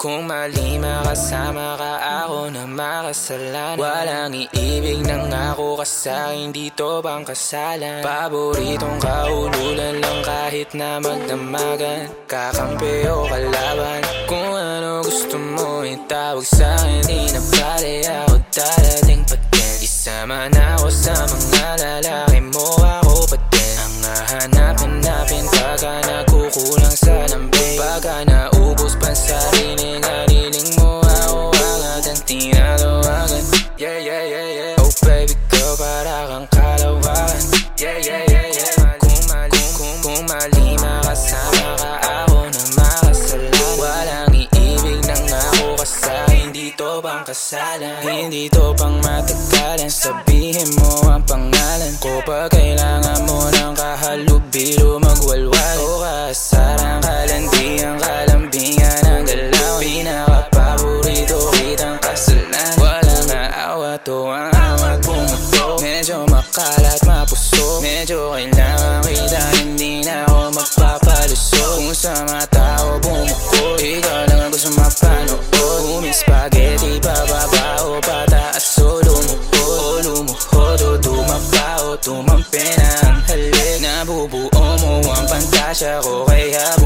Kung mali makasama ka ako na makasalanan Walang iibig ng ako ka sa'kin dito bang kasalan Paboritong kaululan lang kahit na magdamagan Kakampi o kalaban Kung ano gusto mo itawag sa'kin Di na pala ako darating pa din Isama na ako sa mga lalaki naubos pa sarili Yeah, yeah, yeah, yeah Kung mali, kung, kung mali Makasama ka ako na makasalan Walang iibig ako kasahin Dito bang kasalan Hindi to pang matagalan Sabihin mo ang pangalan ko Pag kailangan mo ng kahalubilo Magwalwal. O kasarang ang awat pumato Medyo makalat mapuso Medyo kailangan kita Hindi na ako magpapalusot Kung sa mga tao bumukod Ikaw lang ang gusto mapanood Uming spaghetti Pababa o pataas O lumuhod O lumuhod O dumapa o tumampi na ang halik Nabubuo mo ang pantasya ko Kaya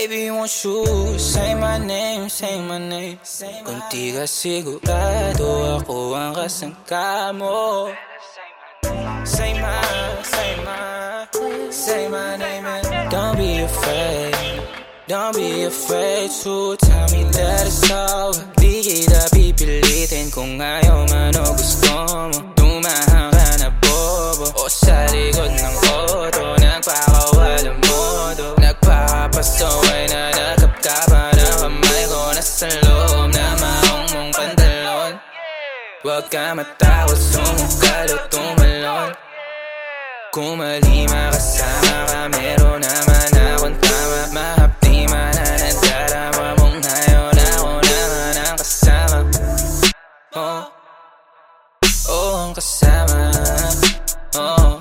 Baby, won't you. Say my name, say my name ka sigurado, ako ang kasangka mo Say my, say my, say my name and don't be afraid Don't be afraid to tell me that it's over. Di kita pipilitin kung ayaw man o gusto mo Tumahan ka na bobo. O Huwag ka matawa, sumukal o tumalon Kung malima kasama ka, meron naman akong tama Mahapdi man na nadarama mong ngayon Ako naman ang kasama. Oh, oh ang kasama. Oh.